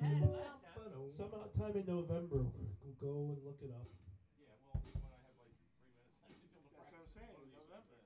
Had it last time. ba-dum. Sometime in November, we'll go and look it up. Yeah, well, when I have like three minutes, I should be able to That's what I'm practice. saying, one November.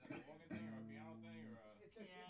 Is that an organ thing or a piano thing or a? It's a Yeah.